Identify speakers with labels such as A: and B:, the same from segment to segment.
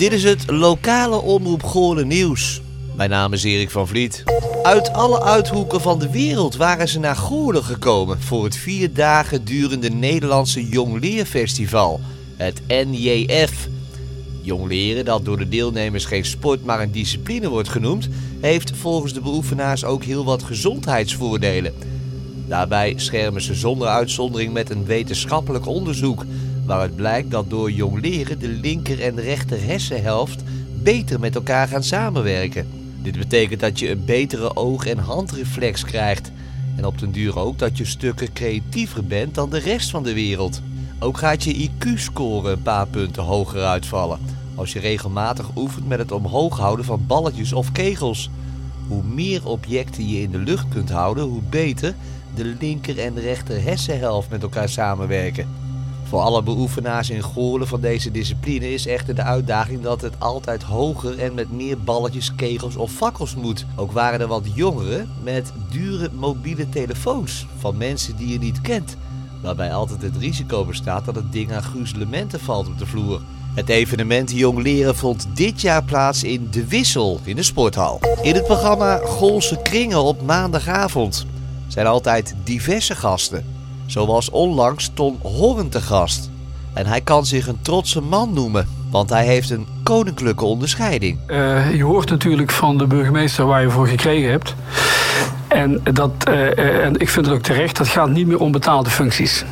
A: Dit is het lokale Omroep Goorlen nieuws. Mijn naam is Erik van Vliet. Uit alle uithoeken van de wereld waren ze naar Goorlen gekomen voor het vier dagen durende Nederlandse Jongleerfestival, het NJF. Jongleren, dat door de deelnemers geen sport maar een discipline wordt genoemd, heeft volgens de beoefenaars ook heel wat gezondheidsvoordelen. Daarbij schermen ze zonder uitzondering met een wetenschappelijk onderzoek, waaruit blijkt dat door jongleren de linker en rechter hersenhelft beter met elkaar gaan samenwerken. Dit betekent dat je een betere oog- en handreflex krijgt. En op den duur ook dat je stukken creatiever bent dan de rest van de wereld. Ook gaat je IQ-score een paar punten hoger uitvallen. Als je regelmatig oefent met het omhoog houden van balletjes of kegels. Hoe meer objecten je in de lucht kunt houden, hoe beter de linker en rechter hersenhelft met elkaar samenwerken. Voor alle beoefenaars in Goorlen van deze discipline is echter de uitdaging dat het altijd hoger en met meer balletjes, kegels of fakkels moet. Ook waren er wat jongeren met dure mobiele telefoons van mensen die je niet kent. Waarbij altijd het risico bestaat dat het ding aan gruzelementen valt op de vloer. Het evenement Jong Leren vond dit jaar plaats in De Wissel in de sporthal. In het programma Goolse Kringen op maandagavond zijn altijd diverse gasten. Zoals onlangs Ton Horn te gast. En hij kan zich een trotse man noemen, want hij heeft een koninklijke onderscheiding.
B: Uh, je hoort natuurlijk van de burgemeester waar je voor gekregen hebt. En, dat, uh, en ik vind het ook terecht, dat gaat niet meer om betaalde functies.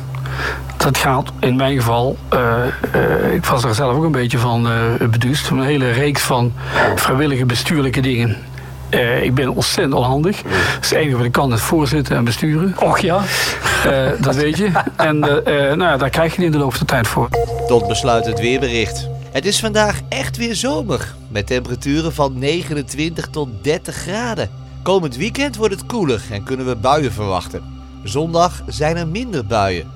B: Dat gaat in mijn geval, uh, ik was er zelf ook een beetje van beduust, een hele reeks van vrijwillige bestuurlijke dingen. Uh, ik ben ontzettend onhandig. Dat is het enige wat ik kan, is voorzitten en besturen.
C: Och ja.
B: Uh, dat weet je. En uh, nou ja, daar krijg je in de loop der tijd voor.
A: Tot besluit het weerbericht. Het is vandaag echt weer zomer. Met temperaturen van 29 tot 30 graden. Komend weekend wordt het koeler en kunnen we buien verwachten. Zondag zijn er minder buien.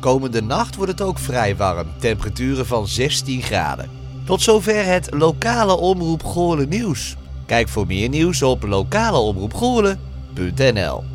A: Komende nacht wordt het ook vrij warm. Temperaturen van 16 graden. Tot zover het lokale omroep Goorlen nieuws. Kijk voor meer nieuws op lokaleomroepgoorlen.nl